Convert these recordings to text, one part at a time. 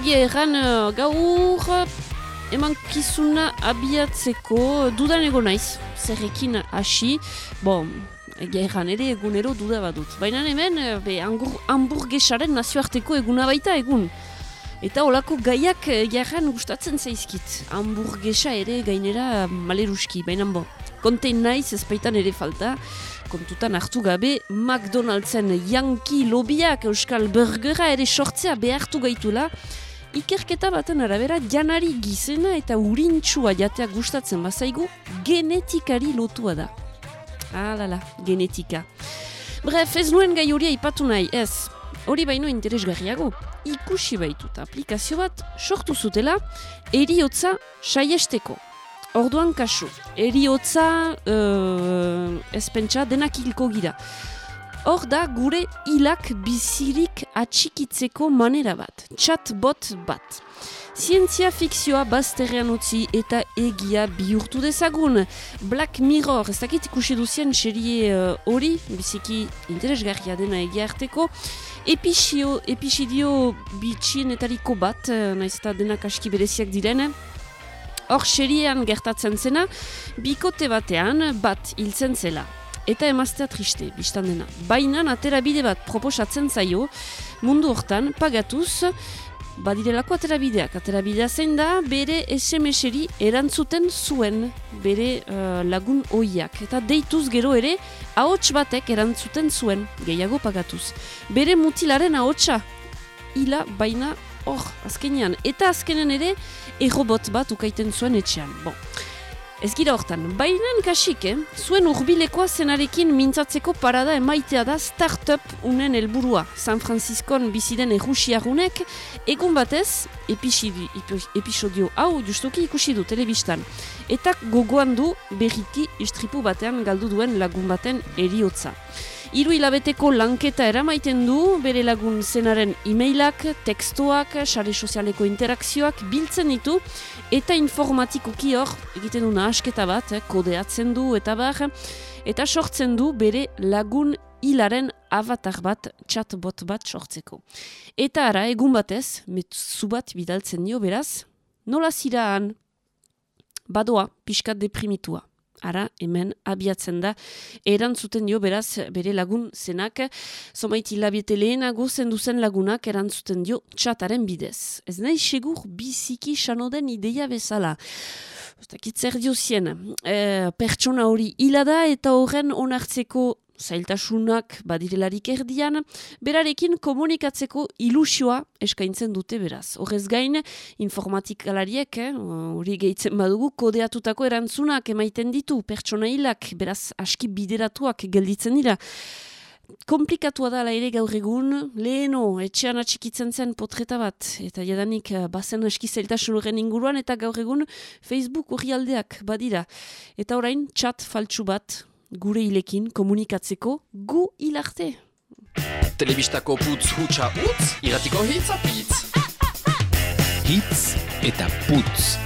Egia erran uh, gaur eman kizuna abiatzeko dudan ego naiz, zerrekin hasi, bon, egia erran ere egunero duda badut. Baina hemen, be, hamburgesaren nazioarteko eguna baita egun. Eta olako gaiak jarran gustatzen zaizkit. Hamburgesa ere gainera maleruski, baina bo. Kontein naiz, ezpaitan ere falta kontutan hartu gabe McDonald'sen Yankee lobiak Euskal Burgera ere sortzea behartu gaitula ikerketa baten arabera janari gizena eta urintxua jatea gustatzen bazaigu genetikari lotua da. Alala, genetika. Bref, ez nuen gai hori aipatu nahi, ez. Hori baino interesgarriago. Ikusi baitut aplikazio bat sortu zutela eriotza saiesteko. Orduan kasu, eriotza uh, ezpentsa denak hilko gira. Hor da gure hilak bizirik atxikitzeko manera bat, chatbot bat. Zientzia fikzioa bazterrean utzi eta egia bihurtu dezagun. Black Mirror, ez dakit ikusi duzien serie uh, hori, biziki interesgarria dena egia arteko, Epixio, epixidio bitxienetariko bat, uh, naiz eta denak aski bereziak direne, Hor seriean gertatzen zena, bikote batean bat hiltzen zela. Eta emaztea triste, biztan dena. Baina aterabide bat proposatzen zaio, mundu hortan pagatuz, badirelako aterabideak. Aterabidea zein da, bere SMS-eri erantzuten zuen, bere uh, lagun oiak. Eta deituz gero ere, ahots batek erantzuten zuen, gehiago pagatuz. Bere mutilaren ahotsa, ila baina hor, azkenean. Eta azkenen ere, errobot bat ukaiten zuen etxean. Bon. Ez gira hortan, bainan kasik, eh? zuen urbilekoa zenarekin mintzatzeko parada emaitea da startup unen helburua. San Franciscon biziden errusiarunek, egun batez, episodio hau justuki ikusi du telebistan. Eta gogoan du berriki istripu batean galdu duen lagun baten eriotza. Hiru hilabeteko lanketa eramaiten du, bere lagun zenaren e-mailak, tekstoak, sare sozialeko interakzioak biltzen ditu, eta informatikoki hor egiten du nahasketa bat, eh, kodeatzen du eta bar, eta sortzen du bere lagun hilaren avatar bat, chatbot bat sortzeko. Eta ara, egun batez, metzu bat bidaltzen dio beraz, nola ziraan, badoa, pixkat deprimitua ara hemen abiatzen da erantzuten dio beraz bere lagun zenak zomait hilabiete lehenago zenduzen lagunak erantzuten dio txataren bidez. Ez nahi segur biziki sanoden ideia bezala. Zer dio zien, e, pertsona hori hilada eta horren onartzeko zailtasunak badirelarik erdian, berarekin komunikatzeko ilusioa eskaintzen dute beraz. Horrez gain, informatikalariek, eh, hori eh, gehitzen badugu, kodeatutako erantzunak emaiten ditu, pertsona hilak, beraz aski bideratuak gelditzen dira. Komplikatua da ere gaur egun, leheno, etxean atxikitzen zen potreta bat, eta jadanik eh, bazen aski zailtasun horren inguruan, eta gaur egun Facebook aldeak badira. Eta orain, chat faltsu bat, gure hilekin komunikatzeko gu hilarte. Telebistako putz hutsa utz, iratiko hitz apitz. Hitz eta putz.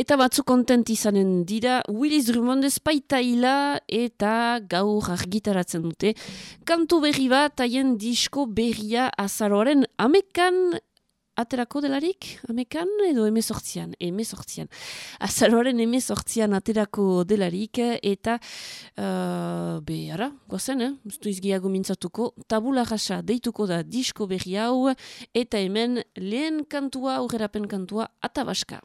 Eta batzu kontent izanen dira, Willis Drummond espaita hila eta gaur argitaratzen dute. Kantu berri bat, haien disko berria azaroaren amekan aterako delarik, amekan edo emezortzian, emezortzian. Azaroaren emezortzian aterako delarik, eta uh, be, ara, gozen, eh? Ustu izgiago mintzatuko, tabula jasa deituko da disko berri hau, eta hemen lehen kantua, aurrerapen kantua, atabaska.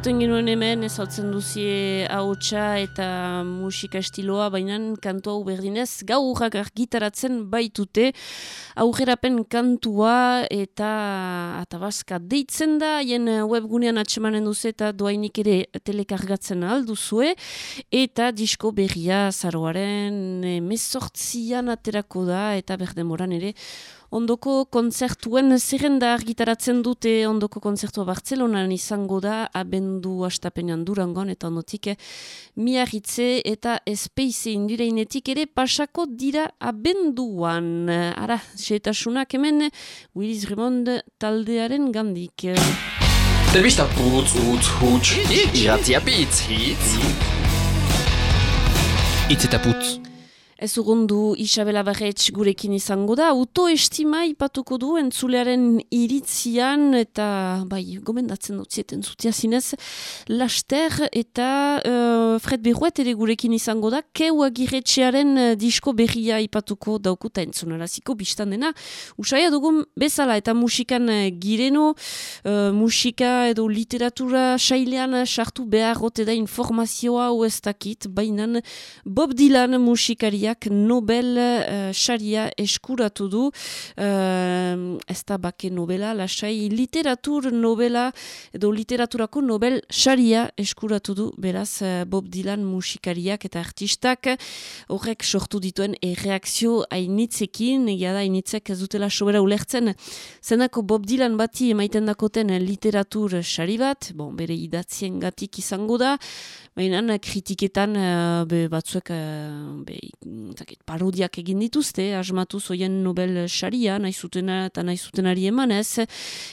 Entzuten genuen hemen, ez hau duzie hautsa eta musika estiloa, baina kantua hau berdinez, gaurrak argitaratzen baitute, aurrerapen kantua eta atabazka deitzen da, jen webgunean atsemanen duzu eta doainik ere telekargatzen alduzue, eta disko berria zaroaren mesortzian aterako da, eta berdemoran ere, ondoko kontzertuen zerrenda argitaratzen dute ondoko kontzertua Bartzelonan izango da abendu astapenean durangon eta ondotik miarritze eta espeize indireinetik ere pasako dira abenduan. Ara, seetasunak hemen Willis Remond taldearen gandik. Telbista putz, utz, hutz, iratzia pitz, hitz. Itz eta putz. Ez urundu Isabela Barretz gurekin izango da, autoestima ipatuko du entzulearen iritzian eta bai, gomendatzen dut zieten zutia zinez, laster eta uh, Fred Berruet ere gurekin izango da, keu agiretxearen uh, disko berria ipatuko daukuta entzunaraziko biztan dena. Usaia dugun bezala eta musikan uh, gireno, uh, musika edo literatura sailean sartu behar da informazioa uestakit, bainan Bob Dylan musikaria Nobel uh, saria eskuratu du, uh, ez da bake nobela, lasai. Literatur nobela, edo literaturako Nobel saria eskuratu du, beraz uh, Bob Dylan musikariak eta artistak, horrek sortu dituen erreakzio hainitzekin, da hainitzek ez dutela sobera ulertzen, zenako Bob Dylan bati emaiten dakoten literatur sari bat, bon, bere idatzien gatik izango da, baina kritiketan uh, be, batzuek uh, be, zakit, parodiak egin dituzte, asmatu zoien Nobel saria, nahi zutena eta nahi zutenari emanez,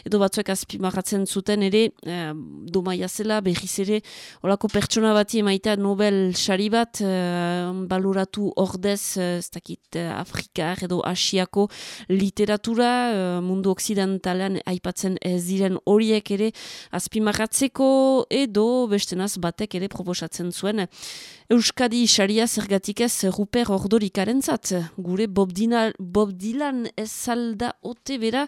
edo batzuek azpimarratzen zuten ere, eh, domaia zela, berriz ere, olako pertsona bati emaita Nobel sari bat, eh, baluratu ordez, eh, ez dakit, eh, Afrikar edo Asiako literatura, eh, mundu oksidentalean aipatzen ez diren horiek ere, azpimarratzeko edo bestenaz batek ere proposatzen zuen, Euskadi saria zergatik ez Ruper Ordorikaren zat. Gure Bob, Dina, Bob Dylan ez salda ote bera,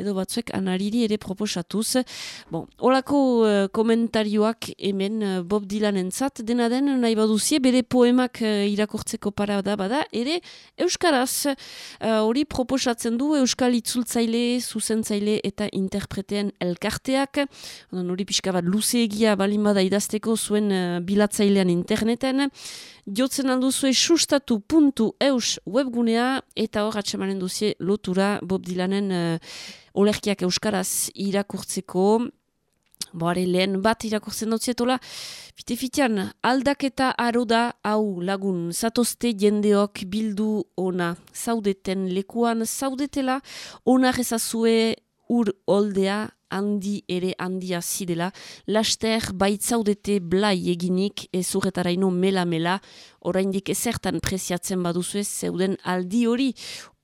edo batzuek anariri ere proposatuz. Bon, olako uh, komentarioak hemen uh, Bob Dylanen zat, dena den nahi baduzie, bere poemak uh, irakortzeko parada bada, ere Euskaraz hori proposatzen du Euskal itzultzaile, zuzentzaile eta interpreteen elkarteak. Hori pixka bat luze egia balin bada idazteko zuen uh, bilatzailean interneten, zen, jotzen alduzue sustatu puntu eus webgunea eta hor atxemanen duzie lotura Bob Dylanen uh, olerkiak euskaraz irakurtzeko. Boare lehen bat irakurtzen dut zietola, fite fitean, aldaketa aro da hau lagun, zatozte jendeok bildu ona, zaudeten lekuan, zaudetela, ona rezazue ur oldea handi ere handia zidela, laster baitzaudete blai eginik ezurretaraino mela-mela, oraindik ezertan preziatzen baduzu ez zeuden aldi hori,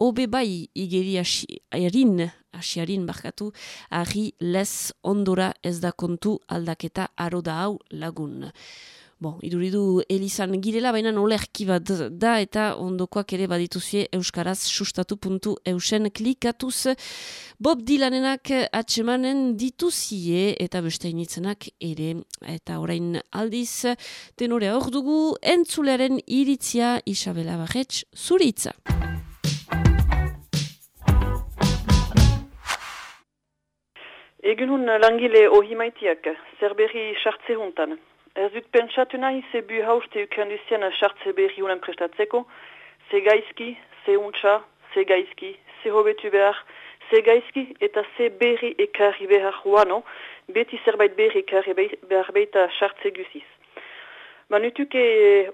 hobe bai igeri asiarin, asiarin barkatu, ari les ondora ez da kontu aldaketa aro da hau lagun. Bon, iduridu Elizan girela, baina olerki bat da eta ondokoak ere badituzie Euskaraz sustatu puntu eusen klikatuz. Bob Dylanenak atsemanen dituzie eta beste initzenak ere. Eta orain aldiz, tenorea hor dugu, entzulearen iritzia Isabela Barretz zuritza. Egun langile ohimaitiak, zerberri sartze hontan. Ez dut pentsatu nahi ze bu hauste ukenduzien sartze berri unen prestatzeko, ze gaizki, ze untxa, ze gaizki, ze hobetu behar, ze gaizki eta ze berri ekarri behar huano, beti zerbait berri ekarri behar behita sartze guziz. Manutuke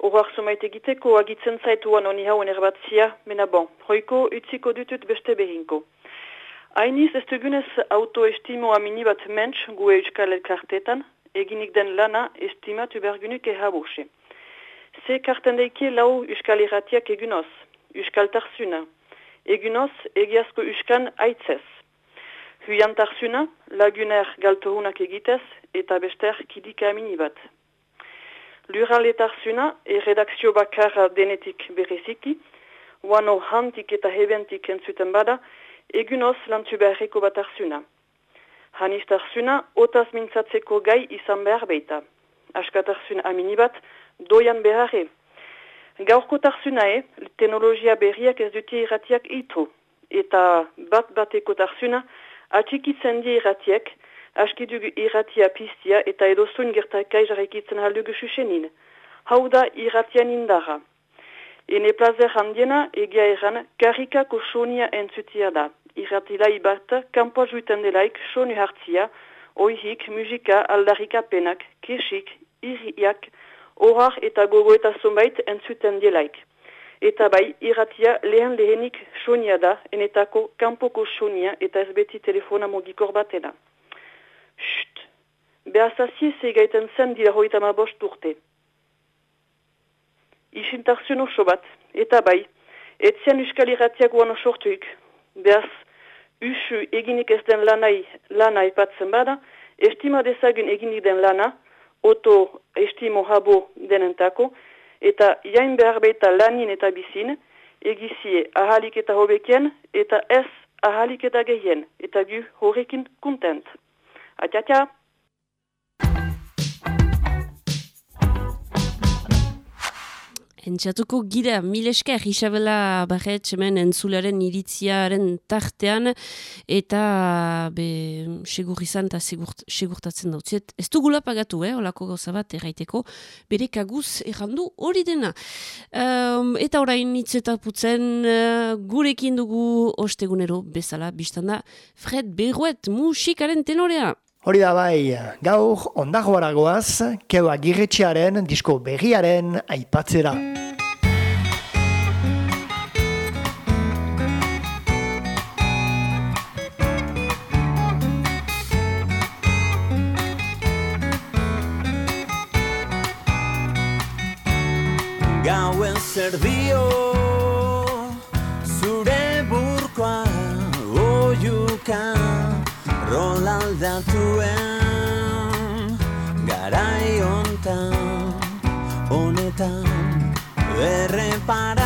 horrak sumaite egiteko agitzen zaituan honi hauen erbatzia, mena bon, hoiko utziko dutut beste behinko. Hainiz ez dugunez autoestimo amini bat mentx gue euskal elkartetan, eginik den lana estimatu bergunuk ehabose. Ze karten daike lau uskal irratiak egunoz, uskal tarsuna, egunoz egiazko uskan aitzez. Huian tarsuna, laguner galtohunak egitez eta bester kidika bat. Lurale tarsuna e redakzio bakarra denetik bereziki, wano hantik eta hebentik entzuten bada, egunoz lantu beharreko bat tarsuna. Hanistarzuna, otaz mintzatzeko gai izan behar beita. Askatarzun aminibat, doian beharre. Gaurko tarzuna e, teknologia berriak ez dute irratiak itu. Eta bat bateko tarzuna, atxikitzen di irratiak, askidugu irratia piztia eta edozuin gertakai jarrekitzen haldugu susenin. Hau da irratian indara. Ene plazer handiena egia eran karikako sonia entzutia da irratilai bat, kanpoa juiten delaik, sonu hartzia, oihik, musika, aldarikapenak, kesik, iriak, horar eta gogo eta zonbait entzuten delaik. Eta bai, irratia lehen lehenik sonia da, enetako kanpoko sonia eta ez beti telefona mogikor batena. Shht! Behazazie zeigaiten zen dira hoita ma bost urte. Isintarzun oso bat, eta bai, etzian uskal irratia guan osortuik, behaz, usu eginik ez den lanai, lana ipatzen bada, estima dezagun eginik den lana, oto estimo habo denentako, eta jain behar baita lanin eta bizin, egizie ahalik eta hobekien, eta ez ahalik eta gehien, eta gu horrekin kontent. Atiatia! Entxatuko gira, mil esker, Isabela Barret, hemen entzularen iritziaren tartean, eta be, segur izan eta segurt, segurtatzen dautziet. Ez dugula pagatu, eh, olako gauza bat erraiteko, bere kaguz errandu hori dena. Um, eta orain putzen uh, gurekin dugu ostegunero bezala, biztanda, Fred Berruet, musikaren tenorea. Hori da bai, gaur ondagoaragoaz, keu agirretxearen disko berriaren aipatzera. Gauen zer dio ontan honetan erreparatu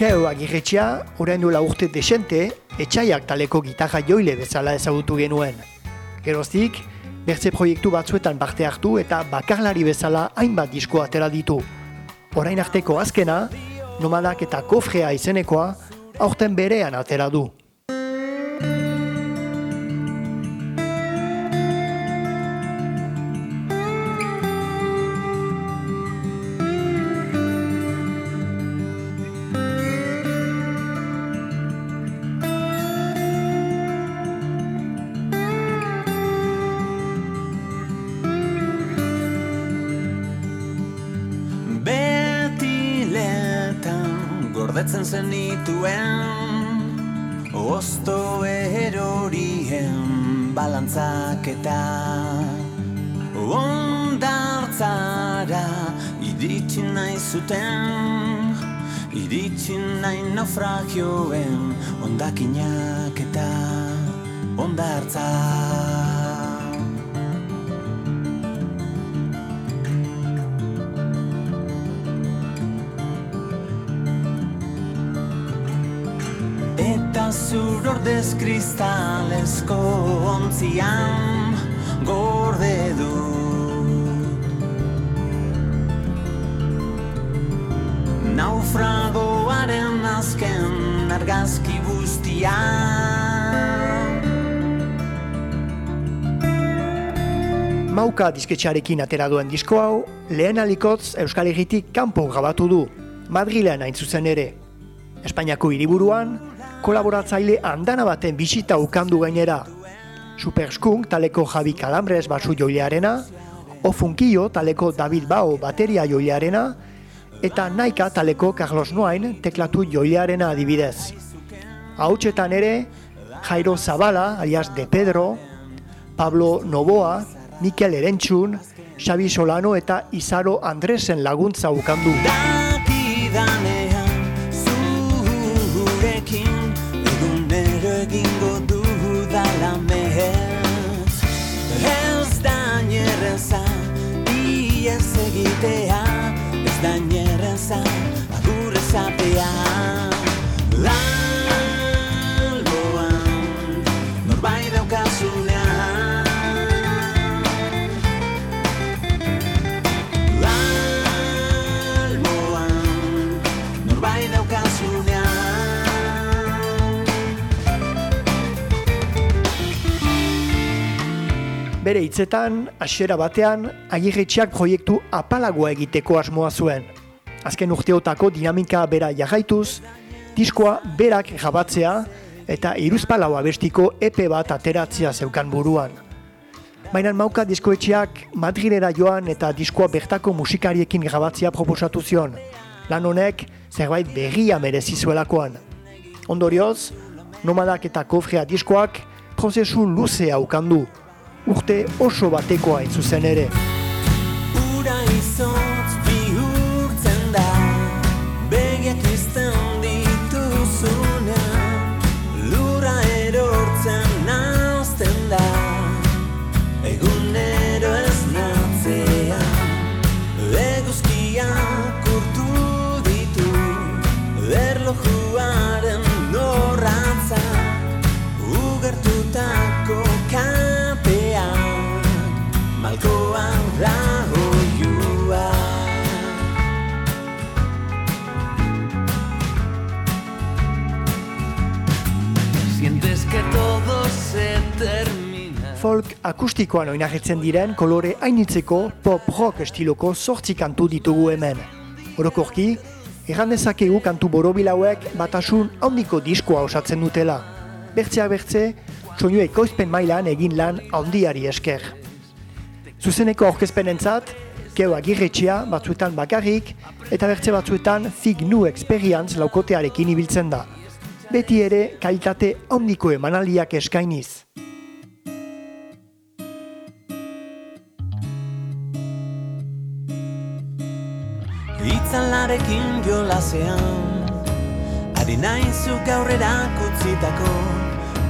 Keo agirretxea, orain la urte desente, etxaiak taleko gitarra joile bezala ezagutu genuen. Geroztik, bertze proiektu batzuetan parte hartu eta bakarlari bezala hainbat disko atera ditu. Orain arteko azkena, nomadak eta kofrea izenekoa, aurten berean atera du. Zuten. Iritsi nahi naufragioen ondakinak eta ondartzak zur ordez kristalezko ontzian gorde du Mauka disketxarekin atera duen disko hau, lehen alikotz Euskal Herritik kanpo grabatu du, Madrilean hain zuzen ere. Espainiako hiriburuan, kolaboratzaile andana baten bisita ukandu gainera. Superskunk taleko Javi Kalambres basu joilearena, Ofunkio taleko David Bao bateria joilearena, eta Naika taleko Carlos Noain teklatu joilearena adibidez. Hautsetan ere, Jairo Zabala, alias De Pedro, Pablo Novoa, Mikel Erentxun, Xabi Solano eta Izaro Andresen laguntza ukandu. Dakidanean zurekin egunero egingo dudala mehez Ez da nierreza iez egitea Ez da nierreza agur esatea Bere hitzetan, hasiera batean, agirretxeak proiektu apalagoa egiteko asmoa zuen. Azken urteotako dinamika bera jarraituz, diskoa berak jabatzea eta iruzpalau abestiko epe bat ateratzea zeukan buruan. Baina mauka diskoetxeak Madrilera joan eta diskoa bertako musikariekin grabatzea proposatu zion. Lan honek zerbait berria merezi zuelakoan. Ondorioz, nomadak eta kofrea diskoak prozesu luzea ukandu. Urte oso batekoa hain zuzen ere. Akustikoan oinarritzen diren kolore hainitzeko pop rock estiloko sortzi kantu ditugu hemen. Orokorki, erran dezakegu kantu borobilauek batasun handiko diskoa osatzen dutela. Bertzea bertze, soinu ekoizpen mailan egin lan handiari esker. Zuzeneko aurkezpenentzat, keo agirretxea batzuetan bakarrik eta bertze batzuetan Fig New Experience laukotearekin ibiltzen da. Beti ere kalitate handiko emanaldiak eskainiz. Itzalarekin jolasean Ari naizu gaurrera kutzitako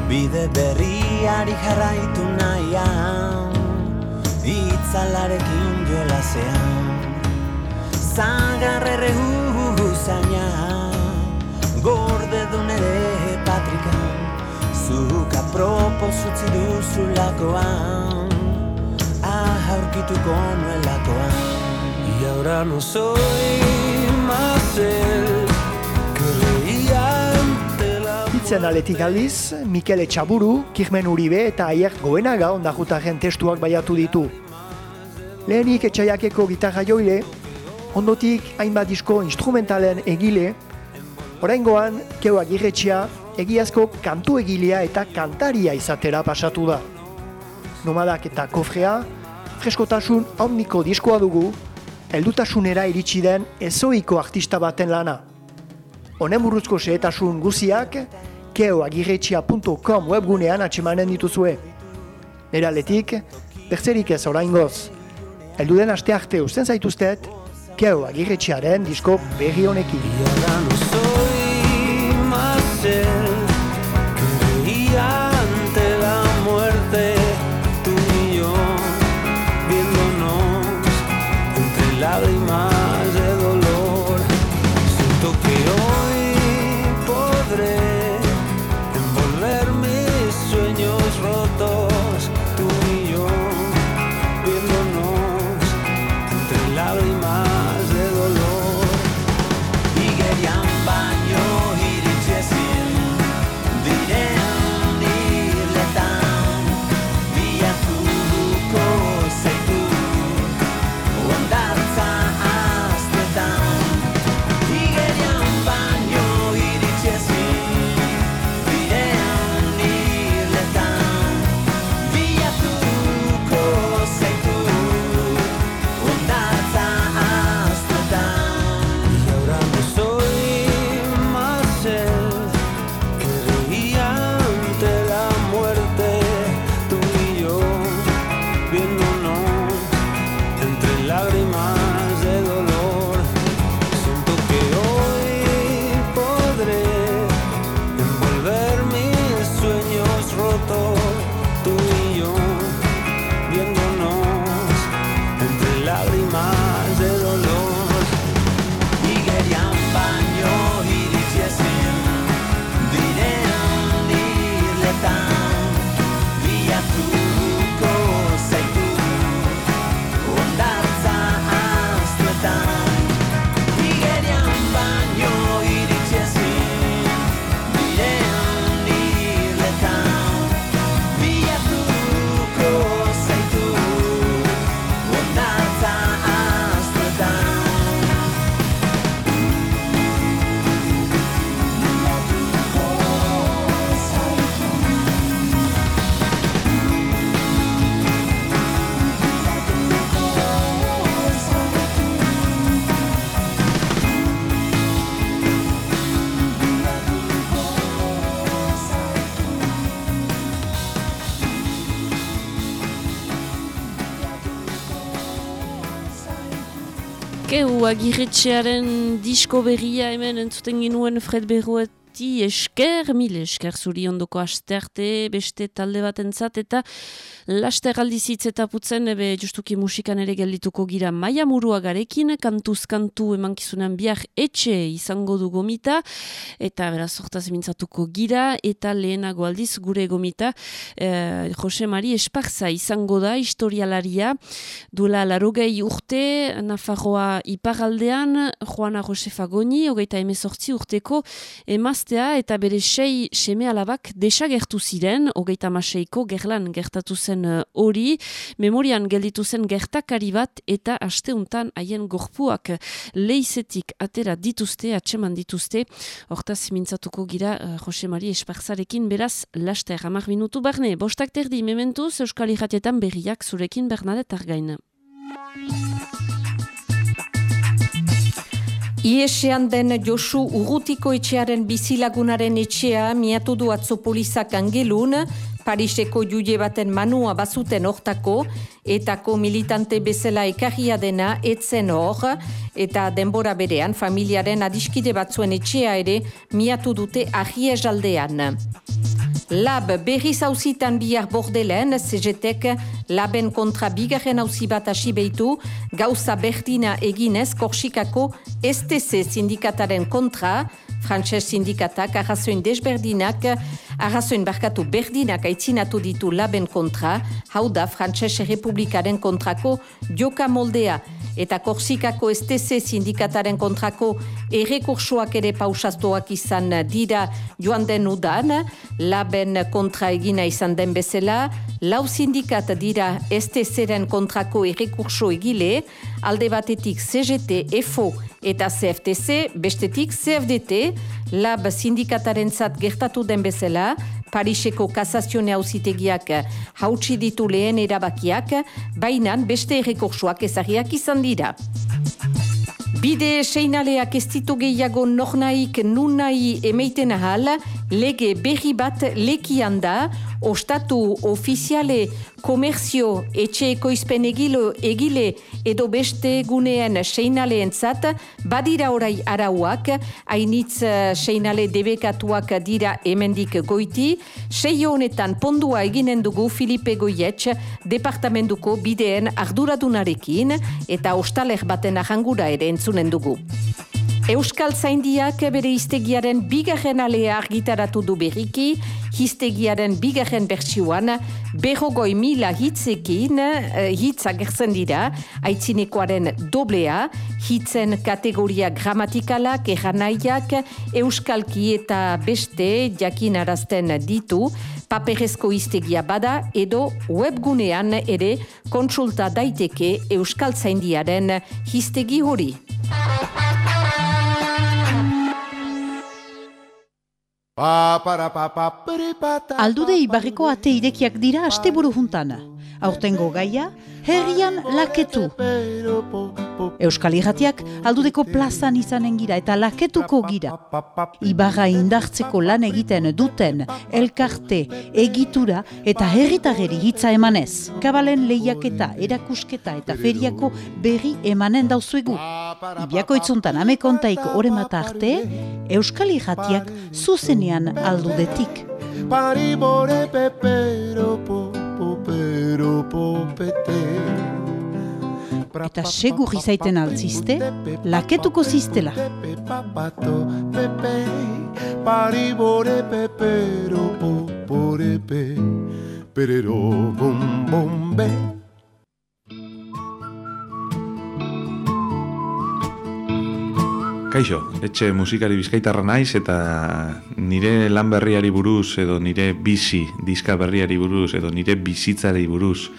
Bide berriari jarraitu nahian. Itzalarekin jolasean Zagarrere huzaina Gorde dun ere patrikan. Zuka propos utzi duzulakoan. Ah, aurkituko nuelakoan. Y ahora no soy ante la Hitzen aletik aldiz, Mikel Etxaburu, Kirmen Uribe eta Aiert Goenaga ondajutaren testuak baiatu ditu. Lehenik etxaiakeko gitarra joile, ondotik hainbat disko instrumentalen egile, oraingoan keu agirretxea egiazko kantu egilea eta kantaria izatera pasatu da. Nomadak eta kofrea, freskotasun handiko diskoa dugu, heldutasunera iritsi den ezoiko artista baten lana. Honen buruzko xehetasun guziak, keoagirretxea.com webgunean atxemanen dituzue. Nera aletik, bertzerik ez oraingoz. Elduden aste arte usten zaituztet, keoagirretxearen disko berri honekin. Y Merkeu agirretxearen disko berria hemen entzuten ginuen Fred Berruet Ti esker, mil esker zuri ondoko asterte, beste talde bat entzat, eta laster aldizitz eta putzen, ebe justuki musikan ere geldituko gira maia murua garekin, kantuz kantu emankizunan biak etxe izango du gomita, eta beraz sortaz mintzatuko gira, eta lehenago aldiz gure gomita, eh, Jose Mari Esparza izango da, historialaria, duela larogei urte, Nafarroa iparaldean, Juana Josefa Goni, hogeita emezortzi urteko, emaz eta bere sei seme alabak desagertu ziren, hogeita maseiko gerlan gertatu zen uh, hori, memorian gelditu zen gertakari bat eta asteuntan haien gorpuak leizetik atera dituzte, atseman dituzte, hortaz mintzatuko gira uh, Jose Mari Esparzarekin beraz laster hamar minutu barne, bostak terdi mementuz Euskal Iratietan berriak zurekin Bernadette Argain. Iesean den Josu Urrutiko etxearen bizilagunaren etxea miatu du atzo polizak angelun, Pariseko jude baten manua bazuten hortako, etako militante bezala ekarria dena etzen hor, eta denbora berean familiaren adiskide batzuen etxea ere miatu dute ahiez aldean. Lab berri zauzitan bihar bordelen, CGTek laben kontra bigarren hauzi bat hasi behitu, gauza berdina eginez Korsikako STC sindikataren kontra, Frantses sindikatak arrazoin desberdinak, arrazoin barkatu berdinak aitzinatu ditu laben kontra, hau da Frantses Republikaren kontrako joka moldea, eta Korsikako STC sindikataren kontrako errekursoak ere pausaztoak izan dira joan den udan, laben kontra egina izan den bezala, lau sindikat dira STC-ren kontrako errekurso egile, alde batetik CGT, EFO eta CFTC, bestetik CFDT, lab sindikataren zat gertatu den bezala, Pariseko kasazione hauzitegiak hautsi ditu lehen erabakiak, bainan beste errekorsuak ezagiak izan dira. Bide seinaleak ez ditu gehiago nornaik nunai emeiten ahal, lege berri bat lekian da, ostatu ofiziale komerzio etxe ekoizpen egilo, egile edo beste gunean seinaleen zat, badira orai arauak, hainitz eh, seinale debekatuak dira emendik goiti, seio honetan pondua eginen dugu Filipe Goietx, departamentuko bideen arduradunarekin, eta ostaler baten ahangura ere entzunen dugu. Euskal Zaindiak bere iztegiaren bigarren alea argitaratu du berriki, hiztegiaren bigarren bertsioan, berrogoi mila hitzekin, uh, hitz agertzen dira, aitzinekoaren doblea, hitzen kategoria gramatikalak, erranaiak, euskalki eta beste jakin arazten ditu, paperezko iztegia bada edo webgunean ere kontsulta daiteke Euskal Zaindiaren hiztegi hori. Aldude ibarriko ate irekiak dira asteburu juntan. Aurtengo gaia, herrian laketu. Euskal Irratiak aldudeko plazan izanen gira eta laketuko gira. Ibarra indartzeko lan egiten duten, elkarte, egitura eta herritageri hitza emanez. Kabalen lehiaketa, erakusketa eta feriako berri emanen dauzuegu. Ibiako itzuntan amekontaik oremata arte, Euskal Irratiak zuzenean aldudetik. Paribore pepero po po pero po pete. Eta segur izaiten altziste, laketuko ziztela. Paribore pepero po pore pe perero bom bom Kaixo, etxe musikari bizkaitarra naiz eta nire lan berriari buruz edo nire bizi diska berriari buruz edo nire bizitzari buruz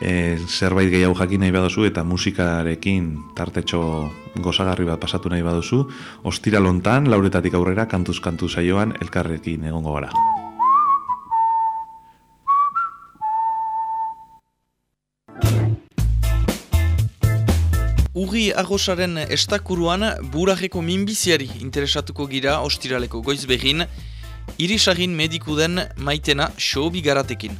e, zerbait gehiago jakin nahi baduzu eta musikarekin tartetxo gozagarri bat pasatu nahi baduzu, ostira lontan, lauretatik aurrera, kantuz kantu saioan elkarrekin egongo gara. Urri arrosaren estakuruan burajeko minbiziari interesatuko gira ostiraleko goiz behin, irisagin mediku den maitena xoobi garatekin.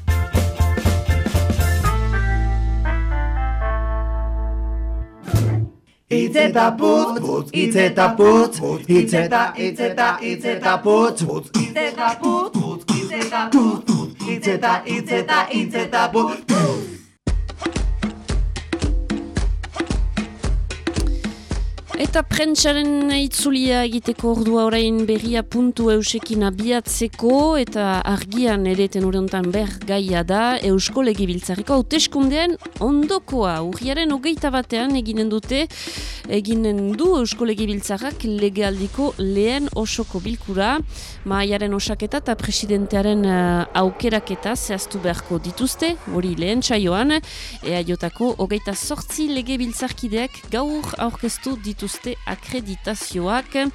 Itz eta putz, putz, itz eta putz, itz eta, itz eta, itz eta putz, putz, itz eta putz, putz, itz eta putz, itz eta, itz eta, itz eta putz, Eta prentsaren itzulia egiteko ordua orain berria puntu eusekin abiatzeko eta argian ere tenoreontan ber gaia da Eusko Legibiltzareko hauteskundean ondokoa. Urriaren hogeita batean eginen dute eginen du Eusko Legibiltzarrak legealdiko lehen osoko bilkura. Maaiaren osaketa eta presidentearen uh, aukeraketa zehaztu beharko dituzte, hori lehen txaioan, ea jotako hogeita sortzi legebiltzarkideak gaur aurkeztu dituzte dituzte akreditazioak, uh,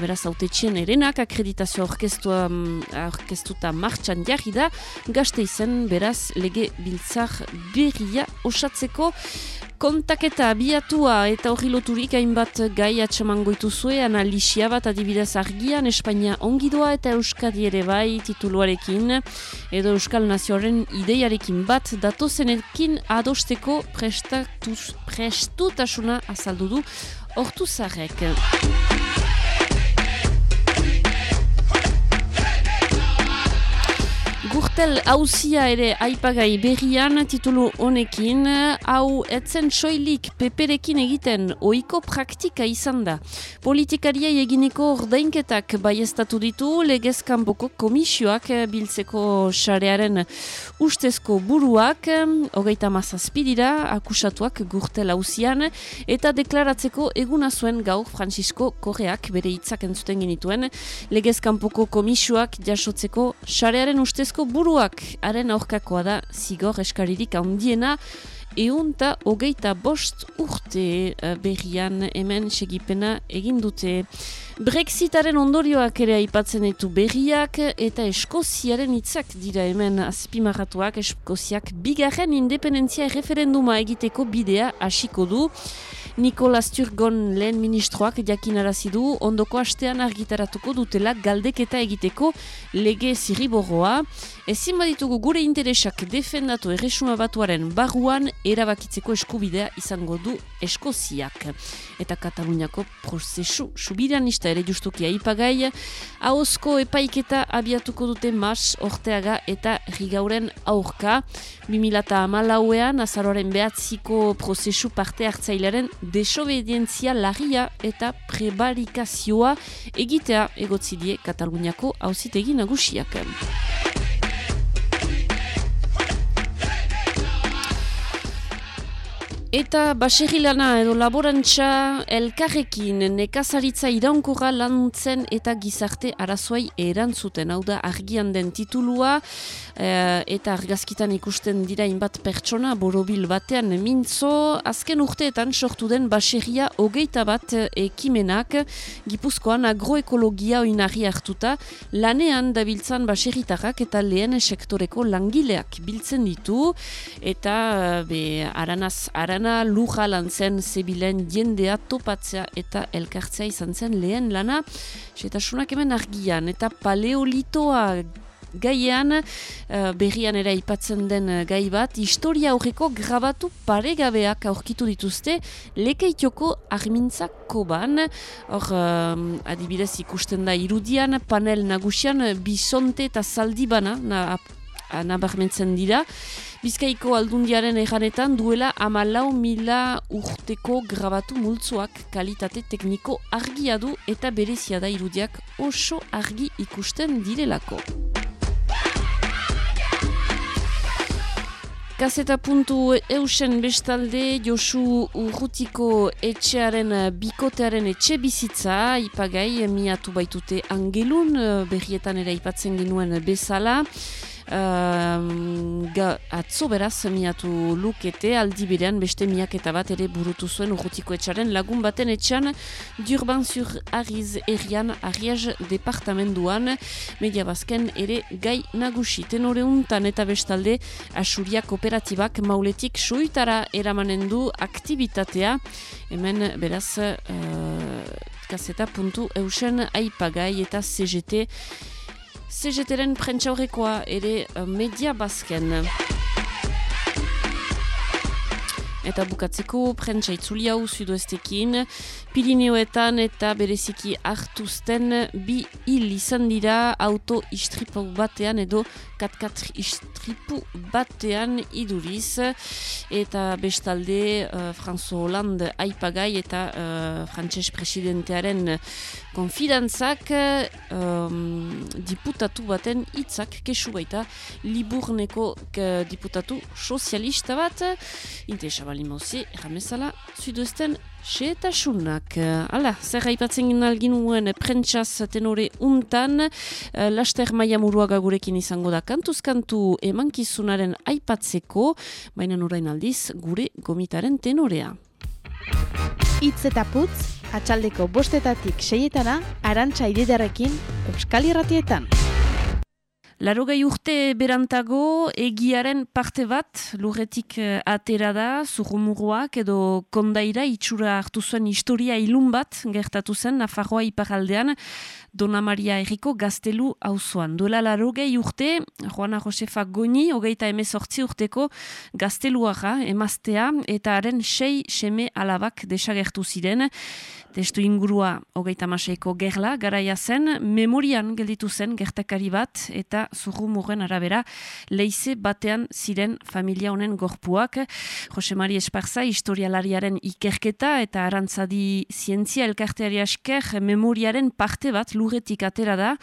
beraz autetxien erenak akreditazio orkestua orkestuta martxan jarri da, gazte izen beraz lege biltzar berria osatzeko. Kontaketa abiatua eta hori loturik hainbat gai atxaman goituzue analisia bat adibidez argian Espainia ongidoa eta Euskadi ere bai tituluarekin. Edo Euskal Nazioaren ideiarekin bat datozenekin adosteko prestutasuna azaldu du hortu zarek. Gurtel hauzia ere aipagai berrian titulu honekin, hau etzen soilik peperekin egiten oiko praktika izan da. Politikariai eginiko ordainketak baiestatu ditu legezkanboko komisioak biltzeko xarearen ustezko buruak, hogeita mazazpidira akusatuak gurtel hauzian, eta deklaratzeko eguna zuen gaur Francisco Korreak bere hitzak entzuten genituen, legezkanpoko komisioak jasotzeko xarearen ustezko buruak haren aurkakoa da zigor eskaririk handiena eunta hogeita bost urte uh, berrian hemen segipena egin dute. Brexitaren ondorioak ere aipatzen ditu berriak eta Eskoziaren hitzak dira hemen azpimarratuak Eskoziak bigarren independentzia referenduma egiteko bidea hasiko du. Nikola Sturgon lehen ministroak jakinarazi du ondoko astean argitaratuko dutela galdeketa egiteko lege zirriborroa. Ezin baditugu gure interesak defendatu erresuma batuaren barruan erabakitzeko eskubidea izango du Eskoziak. Eta Kataluniako prozesu subiranista ere justuki aipagai, hauzko epaiketa abiatuko dute mas, orteaga eta rigauren aurka. 2008an, azaroaren behatziko prozesu parte hartzailaren desobedientzia larria eta prebarikazioa egitea egotzidie Kataluniako hauzitegi nagusiak. Eta baserilana edo laborantza elkarrekin nekazaritza iraunkorra lantzen eta gizarte arazoai erantzuten. Hau da argian den titulua eh, eta argazkitan ikusten dira inbat pertsona borobil batean mintzo. Azken urteetan sortu den baseria hogeita bat ekimenak. Gipuzkoan agroekologia oinarri hartuta. Lanean dabiltzan baseritarrak eta lehen sektoreko langileak biltzen ditu. Eta be, aranaz, lana luja lan zen zebilen jendea topatzea eta elkartzea izan zen lehen lana. Setasunak hemen argian. Eta paleolitoa gaian uh, berrian ere aipatzen den uh, gai bat historia aurreko grabatu paregabeak aurkitu dituzte lekeitioko armintzako ban hor uh, adibidez ikusten da irudian panel nagusian bisonte eta zaldibana na, nabarmentzen dira Bizkaiko aldundiaren eganetan duela amalau mila urteko grabatu multzoak kalitate tekniko argia du eta berezia da irudiak oso argi ikusten direlako. Gazeta puntu eusen bestalde Josu Urrutiko etxearen bikotearen etxe bizitza ipagai miatu baitute angelun berrietan ere ipatzen ginuen bezala. Uh, atzo beraz miatu lukete aldi berean beste miaketa bat ere burutu zuen urrutiko etxaren lagun baten etxan durban sur ariz erian ariaz departamenduan media bazken ere gai nagusi. Tenore untan eta bestalde asuria kooperatibak mauletik suitara eramanen du aktivitatea hemen beraz uh, kaseta puntu eusen aipagai eta CGT CGTren prentsaurrekoa ere uh, media bazken. Eta bukatzeko, prentsa itzuli hau sudoestekin, Pirineoetan eta bereziki hartuzten bi hil izan dira auto istripu batean edo kat-kat istripu batean iduriz. Eta bestalde, uh, François Hollande aipagai eta uh, frantses presidentearen konfidantzak um, diputatu baten hitzak kesu baita Liburneko diputatu sozialista bat. Inte bali mozi, erramezala, sudösten Xetasunak, ala, zer haipatzen ginalgin nuen prentsaz tenore untan, uh, laster maia muruaga gurekin izango da kantuzkantu emankizunaren aipatzeko, baina orain aldiz gure gomitaren tenorea. Itz eta putz, atxaldeko bostetatik seietana, arantxa ididarekin, Euskal Irratietan. Larogei urte berantago egiaren parte bat lurretik uh, atera da, zurrumuruak edo kondaira itxura hartu zuen historia ilun bat gertatu zen Nafarroa iparaldean Dona Maria Eriko gaztelu auzoan. Duela larogei urte, Juana Josefa Goni, hogeita emezortzi urteko gazteluara emaztea eta haren sei seme alabak desagertu ziren. Testu ingurua hogeita maseiko gerla, garaia zen, memorian gelditu zen gertakari bat eta zurrumuren arabera leize batean ziren familia honen gorpuak. Jose Mari Esparza, historialariaren ikerketa eta arantzadi zientzia elkarteari asker memoriaren parte bat lurretik atera da,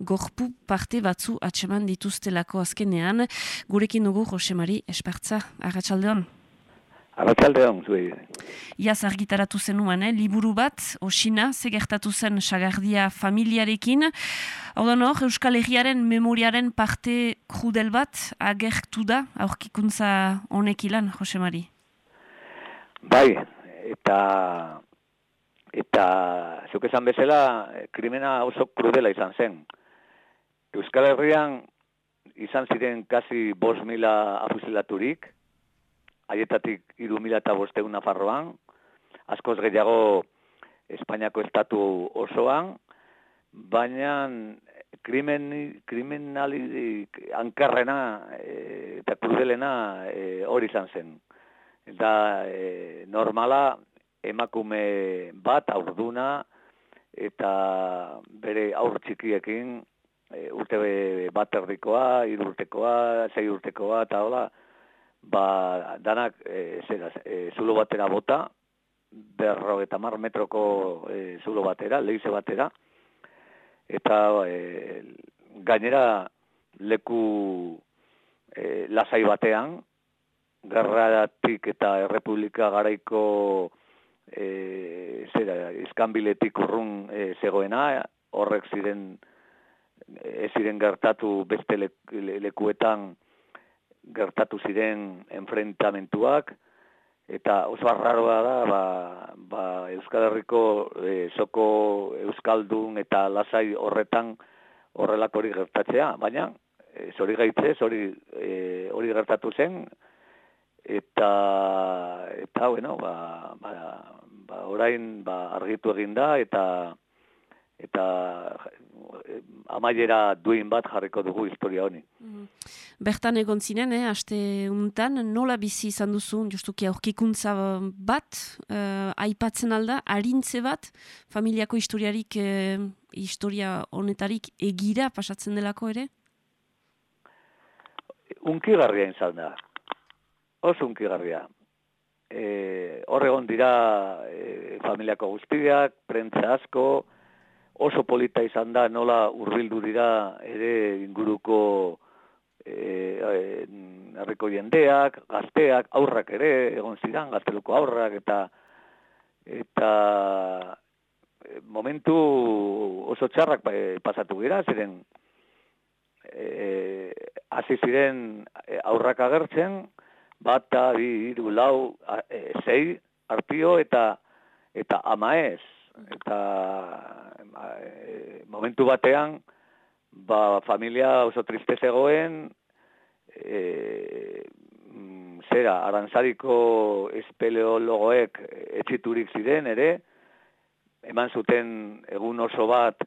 gorpu parte batzu atseman dituztelako azkenean. Gurekin dugu Jose Mari Esparza, agatxaldeon. Arratxaldeon, zuei. Iaz argitaratu zenuen, eh? liburu bat, osina, zegertatu zen sagardia familiarekin. Hau da hor, Euskal Herriaren memoriaren parte krudel bat agertu da, aurkikuntza honek ilan, Jose Mari? Bai, eta eta zuk esan bezala, krimena oso krudela izan zen. Euskal Herrian izan ziren kasi bos mila afusilaturik, haietatik iru mila eta bosteun nafarroan, askoz gehiago Espainiako estatu osoan, baina krimen, krimenali ankarrena e, eta krudelena e, hori izan zen. Eta e, normala emakume bat aurduna eta bere aur txikiekin e, urte bat erdikoa, irurtekoa, zei urtekoa, eta hola, ba, danak e, zera, e, zulo batera bota, berro eta mar metroko e, zulo batera, leize batera, eta e, gainera leku e, lasai batean, garratik eta errepublika garaiko e, zera, iskanbiletik urrun e, zegoena, horrek ziren ez ziren gertatu beste lekuetan gertatu ziren enfrentamentuak, eta oso arraroa da, ba, ba Euskal Herriko e, soko Euskaldun eta lasai horretan horrelak hori gertatzea, baina e, zori gaitze, hori, e, hori gertatu zen, eta, eta bueno, ba, ba, ba, orain ba, argitu egin da, eta eta amaiera duin bat jarriko dugu historia honi. Mm. Bertan egon zinen, eh, aste untan, nola bizi izan duzu, justuki aurkikuntza bat, uh, aipatzen alda, harintze bat, familiako historiarik, uh, historia honetarik egira pasatzen delako ere? Unkigarria izan da. Oso unkigarria. E, Horregon dira e, familiako guztiak, prentza asko, oso polita izan da nola hurbildu dira ere inguruko eh herriko jendeak, gazteak, aurrak ere egon zidan, gazteluko aurrak eta eta e, momentu oso txarrak e, pasatu gira, ziren eh hasi ziren e, aurrak agertzen, bata, bi, hiru, lau, e, sei, artio eta eta ama ez eta e, momentu batean ba, familia oso triste zegoen e, zera, arantzadiko espeleologoek etxiturik ziren ere eman zuten egun oso bat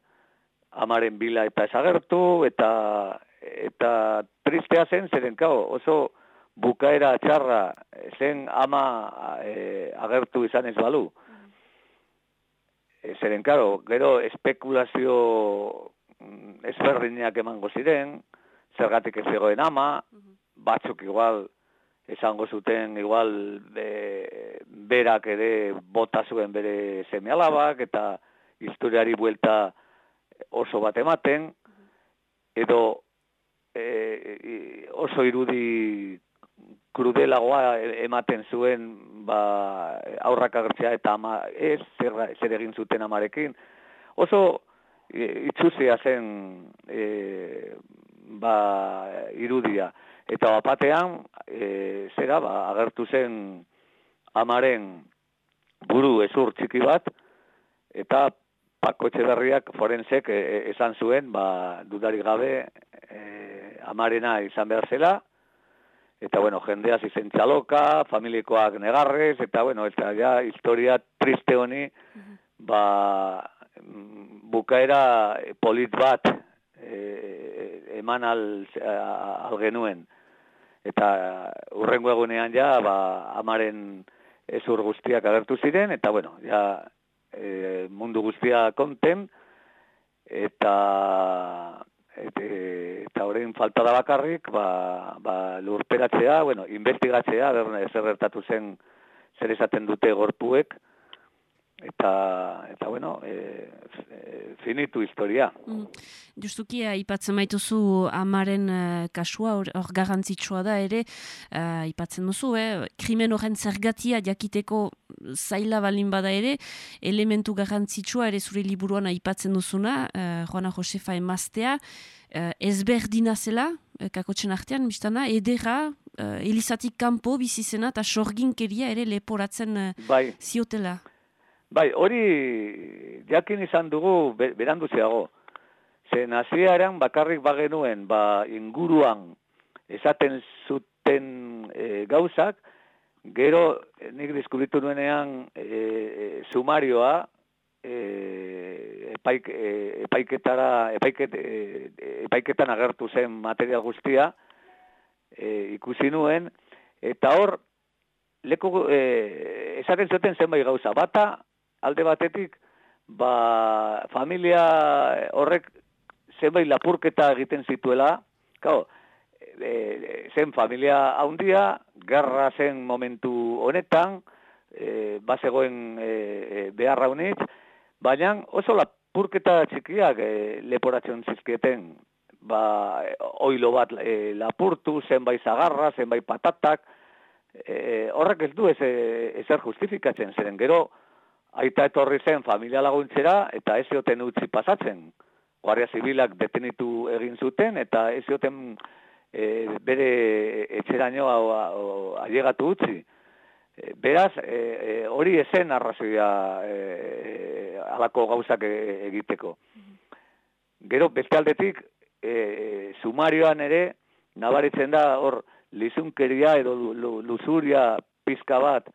amaren bila eta esagertu eta eta tristea zen zeren kao, oso bukaera txarra zen ama e, agertu izan ez balu. E, zeren, karo, gero espekulazio mm, ezberdinak emango ziren, zergatik ez zegoen ama, batzuk igual esango zuten igual be, berak ere bota zuen bere seme alabak eta historiari buelta oso bat ematen edo e, oso irudi krudelagoa ematen zuen ba, aurrak agertzea eta ama, ez zer, zer egin zuten amarekin. Oso e, itxuzia zen e, ba, irudia. Eta bapatean, e, zera, ba, agertu zen amaren buru ezur txiki bat, eta Pako Etxeberriak forensek e, e, esan zuen, ba, dudarik gabe, e, amarena izan behar zela, eta bueno, jendea zizen txaloka, familikoak negarrez, eta bueno, eta ja, historia triste honi, ba, bukaera polit bat e, eman al, al genuen. Eta urrengo egunean ja ba, amaren ezur guztiak agertu ziren, eta bueno, ja e, mundu guztia konten, eta eta, eta horrein falta da bakarrik, ba, ba, lurperatzea, bueno, investigatzea, zer gertatu zen zer esaten dute gorpuek, eta eta bueno, e, e, finitu historia. Mm. Justuki aipatzen maituzu amaren uh, kasua hor garrantzitsua da ere uh, aipatzen duzu, eh? krimen horren zergatia jakiteko zaila balin bada ere, elementu garrantzitsua ere zure liburuan aipatzen duzuna, uh, Juana Josefa emaztea, uh, ezberdina zela, uh, kakotxen artean, biztana, edera, uh, Elizatik kanpo bizizena eta sorginkeria ere leporatzen uh, bai. ziotela. Bai, hori jakin izan dugu berandu zeago. Ze naziaren bakarrik bagenuen ba, inguruan esaten zuten e, gauzak, gero nik diskubritu nuenean e, e, sumarioa e, epaik, e, epaiketara, epaiket, e, epaiketan agertu zen material guztia e, ikusi nuen, eta hor leku e, esaten zuten zenbait gauza. Bata, alde batetik, ba, familia horrek zenbait lapurketa egiten zituela, Kau, e, zen familia haundia, garra zen momentu honetan, e, bazegoen e, e, beharra honit, baina oso lapurketa txikiak e, leporatzen zizkieten, ba, oilo bat e, lapurtu, zenbait zagarra, zenbait patatak, e, horrek ez du ez, ezer justifikatzen, zeren. Gero, aita etorri zen familia laguntzera eta ez zioten utzi pasatzen. Guardia Zibilak detenitu egin zuten eta ez zioten e, bere etxeraino ailegatu utzi. E, beraz, e, e, hori esen arrazoia e, alako gauzak egiteko. Gero, beste aldetik, e, sumarioan ere, nabaritzen da, hor, lizunkeria edo luzuria pizka bat,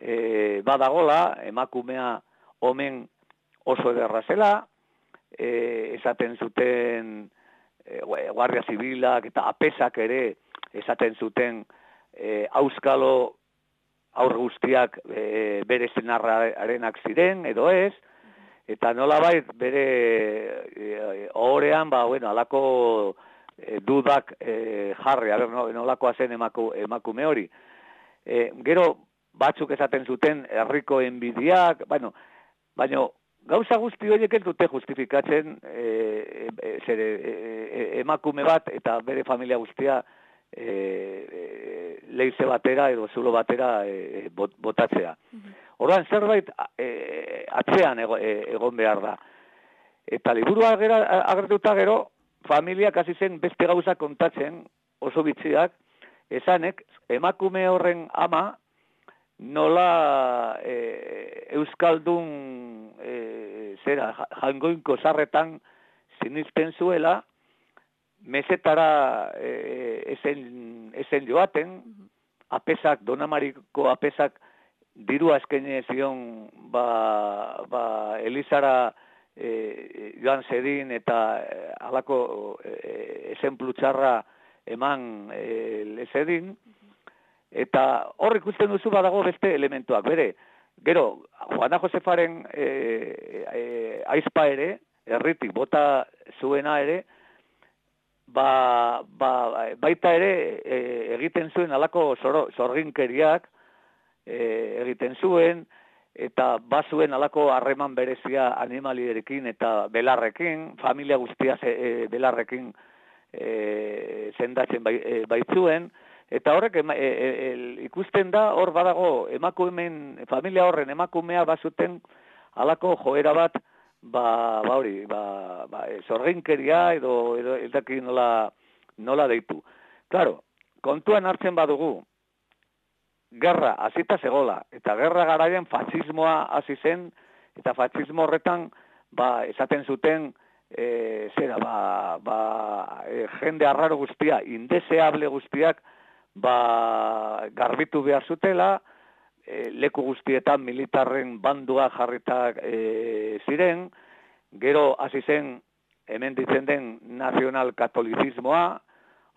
e, badagola, emakumea omen oso ederra zela, e, esaten zuten e, guardia zibilak eta apesak ere esaten zuten e, auskalo aur guztiak e, bere zenarrarenak ziren, edo ez, eta nola bait bere e, ohorean, ba, bueno, alako e, dudak e, jarri, aber, nolakoa zen emakume hori. E, gero, batzuk esaten zuten herriko enbidiak, bueno, baino gauza guzti horiek ez dute justifikatzen e, e, zere, e, emakume bat eta bere familia guztia e, e, leize batera edo zulo batera e, botatzea. Mm zerbait e, atzean egon behar da. Eta liburu agertuta gero, familia kasi zen beste gauza kontatzen oso bitziak, esanek emakume horren ama nola e, Euskaldun e, zera jangoinko zarretan sinisten zuela, mesetara e, esen, esen joaten, apesak, donamariko apesak diru azkene zion ba, ba Elizara e, joan zedin eta e, alako e, esen eman e, lezedin, eta hor ikusten duzu badago beste elementuak, bere, gero, Juana Josefaren e, e, aizpa ere, erritik bota zuena ere, ba, ba, baita ere e, egiten zuen alako zorginkeriak e, egiten zuen, eta bazuen alako harreman berezia animalierekin eta belarrekin, familia guztia e, belarrekin e, zendatzen bai, e, baitzuen, eta horrek ema, e, e, ikusten da hor badago emakumen, familia horren emakumea bazuten alako joera bat, ba, ba hori, ba, ba, zorginkeria edo, edo ez nola, nola deitu. Claro, kontuan hartzen badugu, gerra hasita zegola, eta gerra garaian fasismoa hasi zen, eta fasismo horretan, ba, esaten zuten, e, zera, ba, ba, e, jende arraro guztia, indeseable guztiak, ba, garbitu behar zutela, e, leku guztietan militarren bandua jarrita e, ziren, gero hasi zen hemen ditzen den nazional katolizismoa,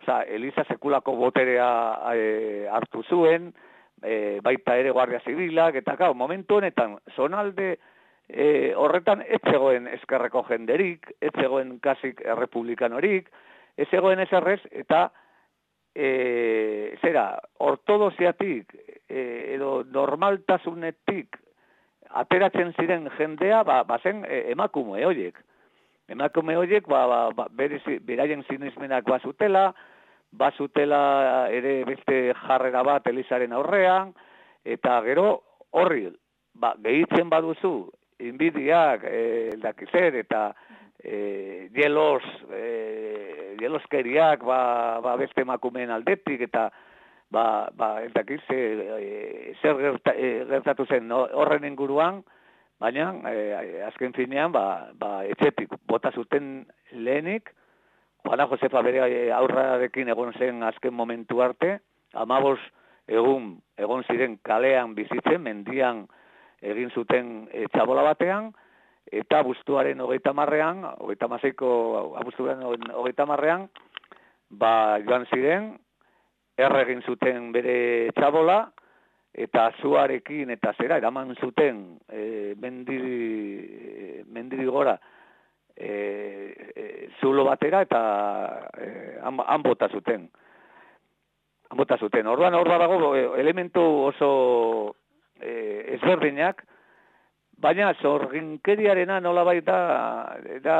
oza, Eliza sekulako boterea e, hartu zuen, e, baita ere guardia zibilak, eta gau, momentu honetan, zonalde e, horretan ez zegoen eskerreko jenderik, ez zegoen kasik republikanorik, ez zegoen ezerrez, eta e, zera, ortodoziatik e, edo normaltasunetik ateratzen ziren jendea, ba, bazen e, emakume horiek. Emakume horiek, ba, ba, ba, beraien sinizmenak bazutela, bazutela ere beste jarrera bat Elizaren aurrean, eta gero horri, ba, gehitzen baduzu, inbidiak, e, dakizer, eta e, jelos, e, jeloskeriak, ba, ba, beste emakumeen aldetik, eta ba, ba, ez dakiz, e, zer gerta, e, gertatu zen horren inguruan, baina e, azken finean, ba, ba, etxetik, bota zuten lehenik, Juana Josefa bere eh, aurrarekin egon zen azken momentu arte, amabos egun egon ziren kalean bizitzen, mendian egin zuten e, txabola batean, eta bustuaren hogeita marrean, hogeita mazeiko abuztuaren hogeita marrean, ba joan ziren, erregin zuten bere txabola, eta zuarekin eta zera, eraman zuten e, mendiri, mendiri gora, e, e, zulo batera eta e, han, bota zuten. Han bota zuten. Orduan hor dago e, elementu oso e, ezberdinak, baina zorginkeriarena nola baita da,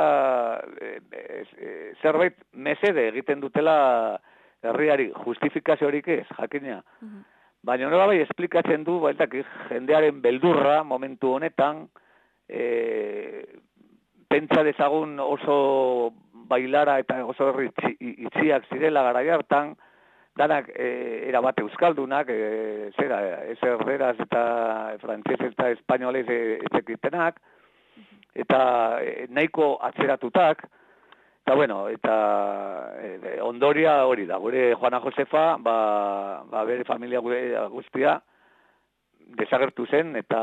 e, e, zerbait mesede egiten dutela herriari justifikaziorik ez, jakina. Mm Baina nola bai esplikatzen du, baitak, jendearen beldurra momentu honetan, e, pentsa dezagun oso bailara eta oso herri itziak zirela gara hartan, danak e, erabate euskaldunak, e, zera, ez erderaz eta frantzez eta espainolez e, ezekitenak, eta e, nahiko atzeratutak, eta bueno, eta e, ondoria hori da, gure Juana Josefa, ba, ba bere familia guztia, desagertu zen eta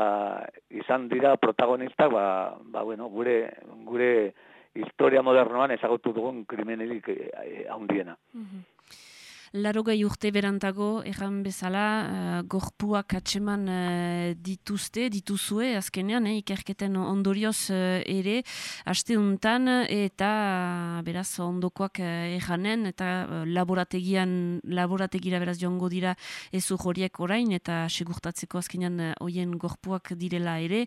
izan dira protagonista ba, ba bueno, gure gure historia modernoan ezagutu dugun krimenelik eh, handiena. Mm Laro gai urte berantago, erran bezala, uh, gorpuak atseman uh, dituzte, dituzue, azkenean, eh, ikerketen ondorioz uh, ere, haste untan, eta beraz ondokoak uh, erranen, eta uh, laborategian, laborategira beraz joango dira ezu horiek orain, eta segurtatzeko azkenean uh, oien gorpuak direla ere,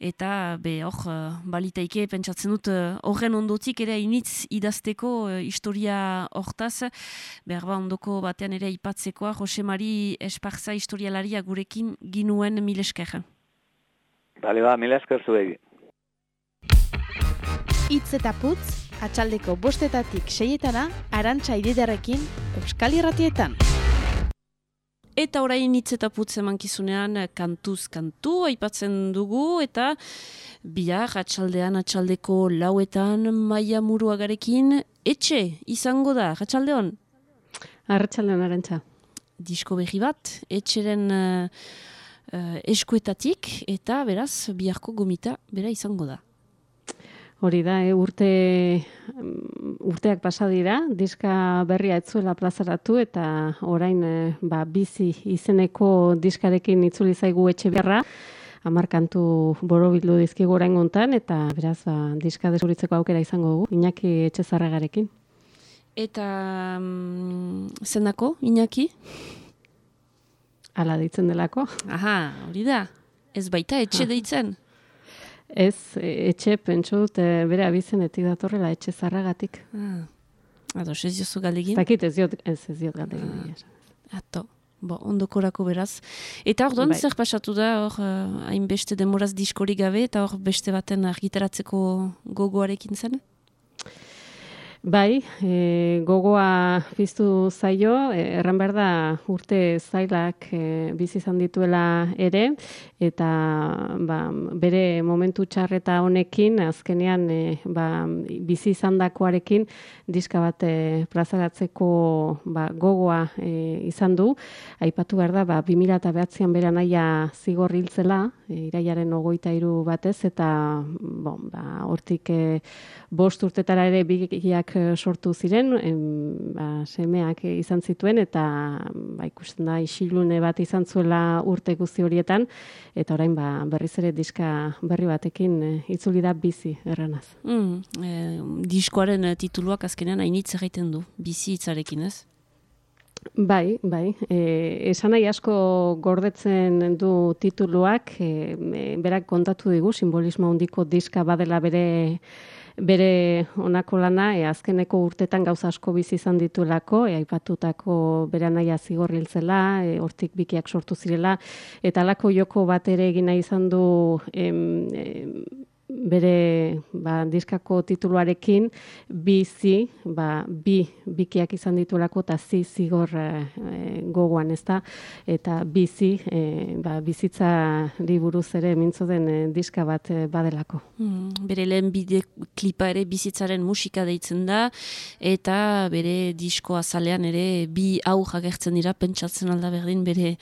eta be, hor, uh, balitaike, pentsatzen dut, horren ondotik ere initz idazteko historia hortaz, behar ba, ondoko batean ere ipatzekoa, Jose Mari Esparza historialaria gurekin ginuen mil esker. Bale ba, mil esker zuegi. Itz eta putz, atxaldeko bostetatik seietana, arantxa ididarekin, Euskal Irratietan. Eta orain hitz eta putz emankizunean kantuz kantu aipatzen dugu eta bihar atxaldean atxaldeko lauetan maia muruagarekin etxe izango da, atxaldeon? Arratxaldean, arantxa. Disko behi bat, etxeren uh, eskuetatik, eta beraz, biharko gomita, bera izango da. Hori da, e, urte, mm, urteak pasa dira, diska berria etzuela plazaratu eta orain e, ba, bizi izeneko diskarekin itzuli zaigu etxe beharra, amarkantu borobildu dizkigu orain gontan, eta beraz, ba, diska desuritzeko aukera izango dugu, Iñaki etxe zarragarekin. Eta mm, zendako, Iñaki? Ala ditzen delako. Aha, hori da. Ez baita etxe deitzen. Ez, e, etxe, pentsu dut, e, bere abizenetik datorrela etxe zarragatik. Ah. Ados, ez jozu galdegin? Zakit ez diot, ez, ez diot galdegin. Ato. Bo, ondokorako beraz. Eta hor Bai. zer pasatu da, hor, uh, hainbeste demoraz diskorik gabe, eta hor beste baten argitaratzeko gogoarekin zen? Bai, e, gogoa piztu zaio, e, erran behar da urte zailak e, bizi izan dituela ere, eta ba, bere momentu txarreta honekin, azkenean e, ba, bizi izandakoarekin diska bat e, plazaratzeko ba, gogoa e, izan du. Aipatu behar da, ba, 2009an bera naia zigor hiltzela, e, iraiaren ogoita iru batez, eta bon, ba, hortik e, bost urtetara ere bigiak eh, sortu ziren, em, ba, semeak izan zituen, eta ba, ikusten da isilune bat izan zuela urte guzti horietan, eta orain ba, berriz ere diska berri batekin eh, itzuli da bizi erranaz. Mm, e, diskoaren tituluak azkenean hainitz egiten du, bizi hitzarekin ez? Bai, bai. E, esan nahi asko gordetzen du tituluak, e, e, berak kontatu digu, simbolismo handiko diska badela bere bere honako lana, e, azkeneko urtetan gauza asko bizi izan dituelako, e, aipatutako bere anaia zigorriltzela, e, hortik bikiak sortu zirela, eta alako joko bat ere egin nahi izan du em, em, bere ba, diskako tituluarekin bizi, ba, bi bikiak izan dituelako eta zi zigor e, gogoan, ezta? Eta bizi, e, ba, bizitza buruz ere mintzo den e, diska bat e, badelako. Mm, bere lehen bide klipa ere bizitzaren musika deitzen da, eta bere disko azalean ere bi aurrak agertzen dira, pentsatzen alda berdin bere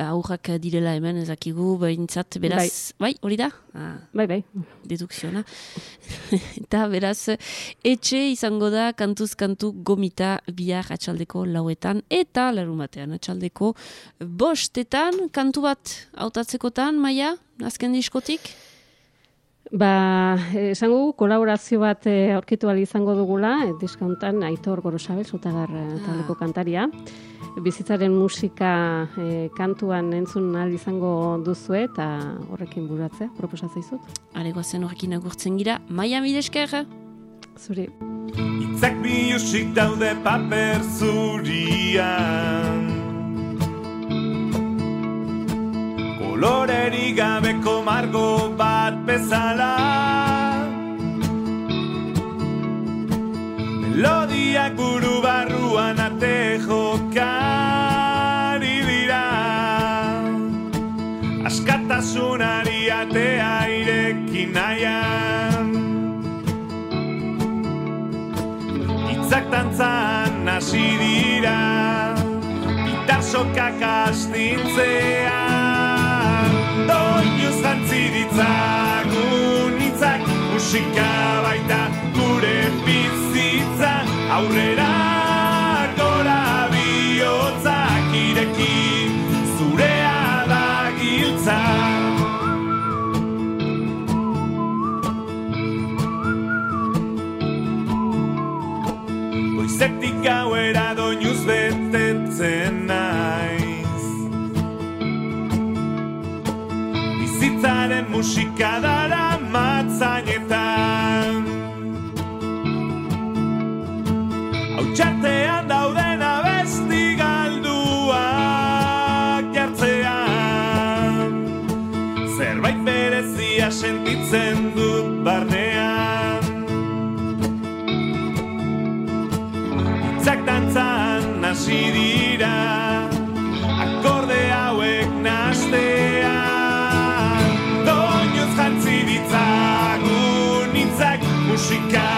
aurrak direla hemen ezakigu, behintzat, beraz, bai, hori da? Ah. Bai, bai. Dedukziona. eta beraz, etxe izango da kantuz kantu gomita bihar atxaldeko lauetan, eta larumatean atxaldeko bostetan, kantu bat autatzekotan, maia, azken diskotik? Ba, esango kolaborazio bat e, aurkitu ahal izango dugula, e, diska hontan Aitor Gorosabel, Zotagar e, taldeko kantaria. Bizitzaren musika e, kantuan entzun ahal izango duzue eta horrekin buratzea, proposatzea izut. Arego zen horrekin agurtzen gira, maia midesker? Zuri. Itzak biusik daude paper zurian Koloreri gabeko margo bat bezala Melodiak buru barruan ate jokari dira. Askatasunari atea irekin nahian. Itzak tantzan hasi dira. Gitar sokak astintzean Doinuz jantzi ditzagun itzak Musika baita gure bizitza Aurrera gora bihotzak ireki Zurea da giltza. Goizetik gauera doinuz betetzen naiz. Bizitzaren musika dara matzainetan txartean dauden abesti galduak jartzean. Zerbait berezia sentitzen dut barnean. Itzak dantzan hasi dira Akorde hauek nastean. Doinuz jantzi ditzagun itzak Musika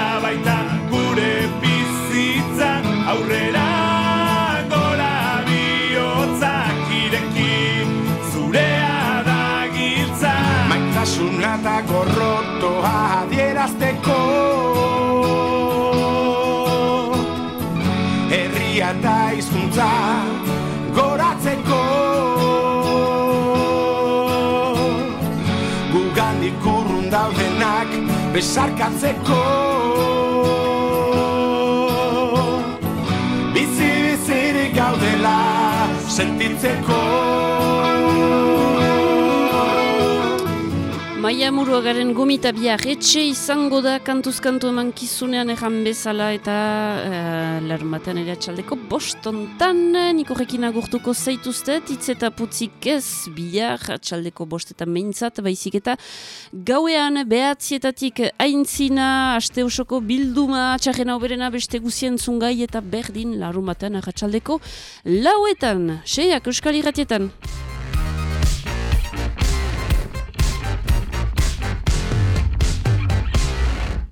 irabazteko Herria eta izkuntza goratzeko. Gugandik urrun daudenak besarkatzeko. Bizi bizirik gaudela sentitzeko. Maia Muruagaren gomita bihar etxe izango da kantuzkantu eman kizunean erran bezala eta uh, lermaten ere atxaldeko bostontan niko rekin agurtuko zaituztet hitz eta putzik ez bihar atxaldeko bostetan meintzat baizik eta gauean behatzietatik aintzina aste osoko bilduma atxarren hau berena beste guzien zungai eta berdin larumaten atxaldeko lauetan, seiak euskal irratietan.